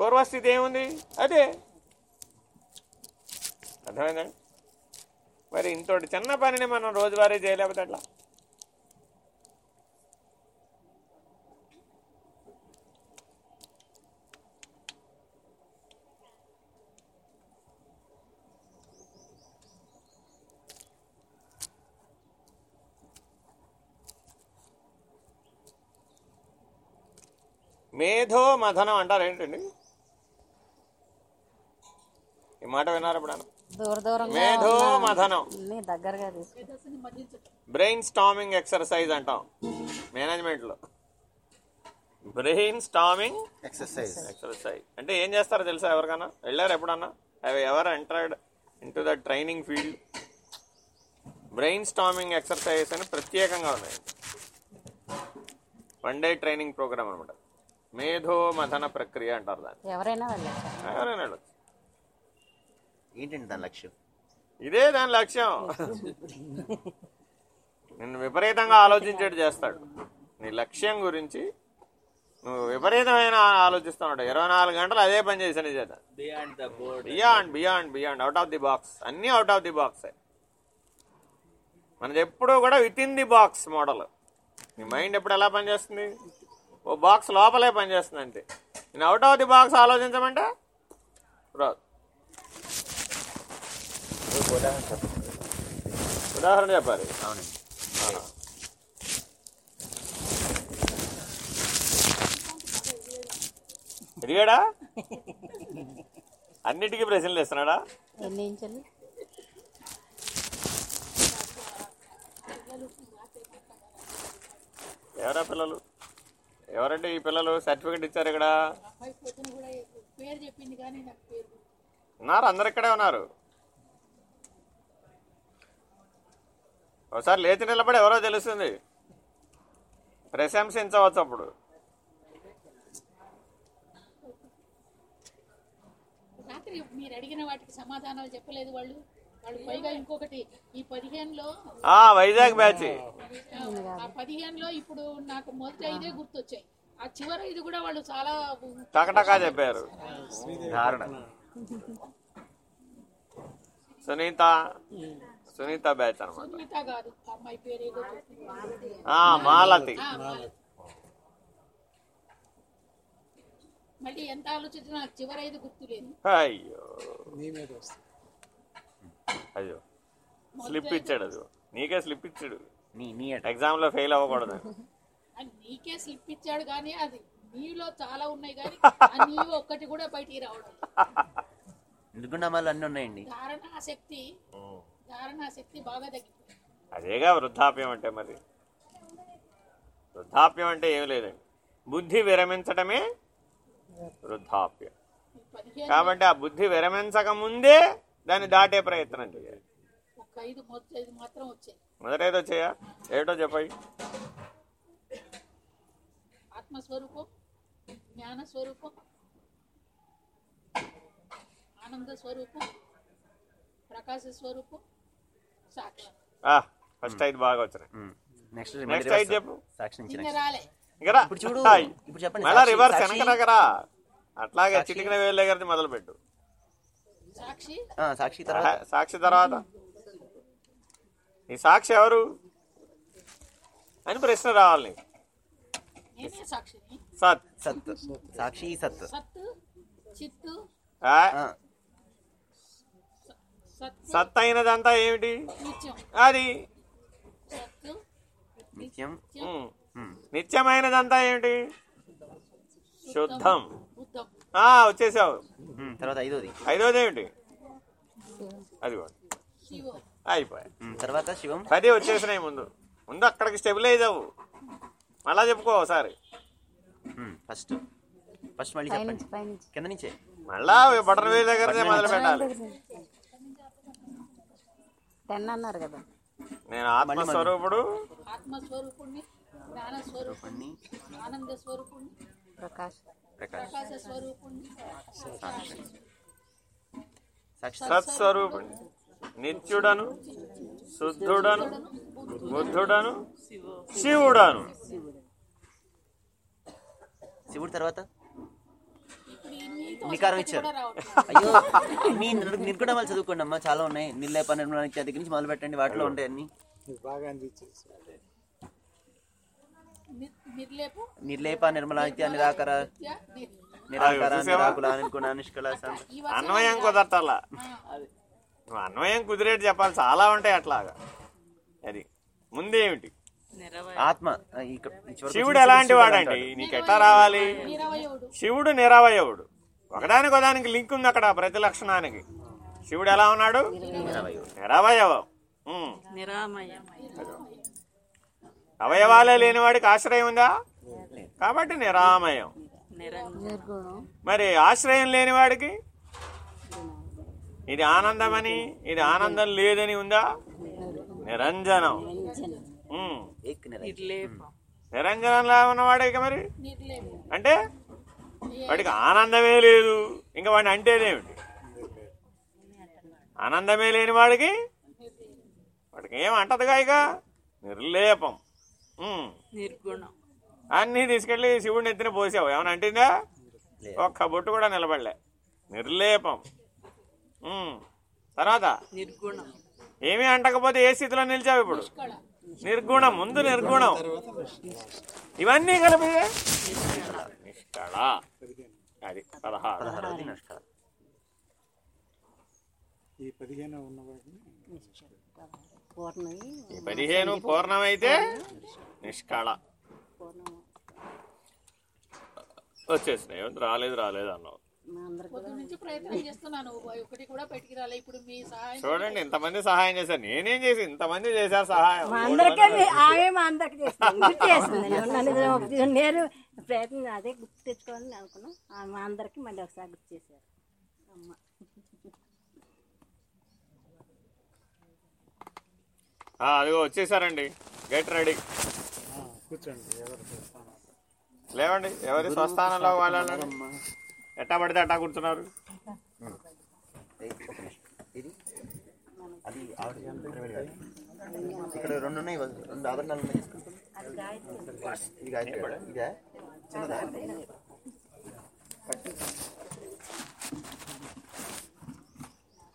పూర్వస్థితి ఏముంది అదే అర్థమైందండి మరి ఇంతటి చిన్న పనిని మనం రోజువారీ చేయలేకపోతే అట్లా మేధో మథనం అంటారు ఏంటండి మాట విన్నారు ఎప్పుడన్నా మేధో మథనం దగ్గరగా బ్రెయిన్ స్టామింగ్ ఎక్సర్సైజ్ అంటాం. మేనేజ్మెంట్లో. Brain storming exercise. ఎక్సర్సైజ్. అంటే ఏం చేస్తారో తెలుసా ఎవరికన్నా? వెళ్ళారు ఎప్పుడన్నా? అవి ఎవరు entered into the training field brain storming exercise అని ప్రత్యేకంగా ఉన్నాయి. వన్ డే ట్రైనింగ్ ప్రోగ్రామ్ అనమాట మేధో మథన ప్రక్రియ అంటారు దాన్ని. ఎవరైనా వెళ్ళచ్చు. ఎవరైనా వెళ్ళొచ్చు. ఏంటండి దాని లక్ష్యం? ఇదే దాని లక్ష్యం. నిన్ను విపరీతంగా ఆలోచించేట్టు చేస్తాడు. నీ లక్ష్యం గురించి నువ్వు విపరీతమైన ఆలోచిస్తున్నాడు. ఇరవై నాలుగు గంటలు అదే పని చేసిన చేత. Beyond the board beyond beyond beyond out of the box అన్నీ అవుట్ ఆఫ్ ది బాక్స్ మనది ఎప్పుడూ కూడా within the box model నీ మైండ్ ఎప్పుడు ఎలా పనిచేస్తుంది? ఓ బాక్స్ లోపలే పనిచేస్తుంది అంతే. నేను అవుట్ ఆఫ్ ది బాక్స్ ఆలోచించమంటే రాదు. ఉదాహరణ చెప్పండి ఉదాహరణ చెప్పాలి. అవునండి. ఎదిగాడా అన్నిటికీ ప్రశ్నలు ఇస్తున్నాడా ఎవరా పిల్లలు? ఎవరంటే ఈ పిల్లలు? సర్టిఫికెట్ ఇచ్చారు ఇక్కడ? ఉన్నారు అందరు ఇక్కడే ఉన్నారు. ఒకసారి లేచి నిలబడి ఎవరో తెలుస్తుంది. ప్రశంసించవచ్చు అప్పుడు. రాత్రి మీరు అడిగిన వాటికి సమాధానాలు చెప్పలేదు వాళ్ళు. వాళ్ళు పైగా ఇంకొకటి ఈ పదిహేనులో ఆ వైజాగ్ బ్యాచ్. ఆ పదిహేనులో ఇప్పుడు నాకు మొదటి ఐదే గుర్తొచ్చాయి. ఆ చివరి ఐదు కూడా వాళ్ళు చాలా టకటకా చెప్పారు. ధారణ సునీత సునీత బ్యాచ్ అనమాట సునీత కాదు ఆ అమ్మాయి పేరు ఏదో చెప్పింది. ఆ మాలతి. మళ్ళీ ఎంత ఆలోచించినా నాకు చివరి ఐదు గుర్తులేదు అయ్యో. అయ్యో. స్లిప్ ఇచ్చాడు అది. నీకే స్లిప్ ఇచ్చాడు. నీ నీ అట ఎగ్జామ్లో ఫెయిల్ అవ్వకూడదు. అది నీకే స్లిప్ ఇచ్చాడు కానీ అది నీలో చాలా ఉన్నాయి కానీ ఆ నీవు ఒక్కటి కూడా బయటికి రావడం నిర్గుణామాలు అన్నీ ఉన్నాయండి? ధారణా శక్తి అదేగా వృద్ధాప్యం అంటే మరి. వృద్ధాప్యం అంటే ఏం లేదండి. బుద్ధి విరమించటమే వృద్ధాప్యం. కాబట్టి ఆ బుద్ధి విరమించక ముందే దాన్ని దాటే ప్రయత్నం చేయాలి. మొదటి మొదటేదో చేయ. ఏటో చెప్పాయి ఆత్మస్వరూపం జ్ఞాన స్వరూపం ఆనంద స్వరూపం ప్రకాశ స్వరూపం ఫస్ట్ ఐదు బాగా వచ్చినాయి. నెక్స్ట్ నెక్స్ట్ ఐదు చెప్పు. సాక్షి. ఇప్పుడు చూడు. ఇప్పుడు చెప్పండి. మళ్ళా రివర్స్ అట్లాగే చిటికిన వేలు దగ్గర మొదలు పెట్టు సాక్షి? ఆ, సాక్షి తర్వాత. సాక్షి తర్వాత. ఈ సాక్షి ఎవరు? అని ప్రశ్న రావాలి. సత్. సత్. సాక్షి సత్. సత్ చిత్తు. ఆ, ఆ, సత్ అయినదంతా ఏమిటి? నిత్యం. అది? నిత్యం. నిత్యమైనదంతా ఏమిటి? శుద్ధం. వచ్చేసావు. తర్వాత ఐదోది. ఐదోది ఏమిటి? అది శివం. అయిపోయా. ఉమ్, తర్వాత శివం. పది వచ్చేసినాయి ముందు. ముందు అక్కడికి స్టెబిలైజ్ అవ్వు మళ్ళా చెప్పుకో ఒకసారి. ఫస్ట్. ఫస్ట్ మళ్ళీ చెప్పండి. కింద నుంచే. మళ్ళా బటన్ వేలు దగ్గరనే మొదలు పెట్టాలి టెన్ అన్నారు కదా. నేను ఆత్మస్వరూపుడు ఆత్మస్వరూపుణ్ణి జ్ఞాన స్వరూపుణ్ణి ఆనంద స్వరూపుణ్ణి ప్రకాష్ ప్రకాష్ ప్రకాశ స్వరూపుణ్ణి సాక్షి సత్స్వరూపుడు నిత్యుడను శుద్ధుడను బుద్ధుడను శివుడను. శివుడు తర్వాత? నికారం ఇచ్చారు. అయ్యో మీ నిర్- నిర్గుణాలు చదువుకోండి అమ్మా. చాలా ఉన్నాయి. నిర్లేప నిర్మలా నిత్య దగ్గర నుంచి మొదలు పెట్టండి. వాటిలో ఉంటాయి అన్ని. బాగా నిర్లేపు? నిర్లేప నిర్మలా నిత్య నిరాకర నిరాకర? నిరాకుల నిర్గుణ నిష్కల అన్వయం నువ్వు అన్వయం కుదిరేటి చెప్పాలి. చాలా ఉంటాయి అట్లాగా. అది. ముందేమిటి? ఆత్మ. శివుడు ఎలాంటి వాడండి. నీకు ఎట్లా రావాలి? నిరవయవుడు శివుడు నిరవయవుడు ఒకదానికి ఒకదానికి లింక్ ఉంది అక్కడ ప్రతి లక్షణానికి. శివుడు ఎలా ఉన్నాడు? నిరవయవం. అవయవాలే లేనివాడికి ఆశ్రయం ఉందా? కాబట్టి నిరామయం. మరి ఆశ్రయం లేనివాడికి? ఇది ఆనందమని ఇది ఆనందం లేదని ఉందా? నిరంజనం. నిరంజనంలా ఉన్నవాడికి మరి? నిర్లేపు అంటే వాడికి ఆనందమే లేదు. ఇంకా వాడిని అంటేదేమిటి ఆనందమే లేని వాడికి వాడికి ఏం అంటదుగా ఇక? నిర్లేపం. అన్నీ తీసుకెళ్ళి శివుడిని ఎత్తిన పోసావు. ఏమైనా అంటిందా? ఒక్క బొట్టు కూడా నిలబడలే. నిర్లేపం. తర్వాత? ఏమీ అంటకపోతే ఏ స్థితిలో నిలిచావు ఇప్పుడు? నిర్గుణం ముందు నిర్గుణం. ఇవన్నీ కలిపి నిష్కళ. అది పదహారు. నిష్కల ఈ పదిహేను పూర్ణమైతే నిష్కళ. వచ్చేసినాయి. రాలేదు రాలేదు అన్నావు. మా అందరికి పొద్దు నుంచి ప్రయత్నం చేస్తున్నాను. ఒకటి కూడా బయటికి రాలే. ఇప్పుడు మీ సహాయం చూడండి ఇంతమంది సహాయం చేశారు. నేనేం చేసి ఇంతమంది చేశారు సహాయం. మా అందరికీ ఆమె మా అందరికి చేస్తుంది. నేను ప్రయత్నం అదే గుర్తు తెచ్చుకోవాలని అనుకున్నాం. మా అందరికి మళ్ళీ ఒకసారి గుర్తు చేశారు. అమ్మ. ఆ, అదిగో వచ్చేసారండి. Get ready. ఆ, కూర్చోండి లేవండి ఎవరి స్వస్థానంలో వాళ్ళని ఎట్టా పడితే అట్టా కూర్చున్నారు ఇది అది ఆవిడ ఇక్కడ రెండు ఉన్నాయి రెండు ఆభరణాలు ఉన్నాయి ఇది గాయత్రి ఇదా చిన్నదా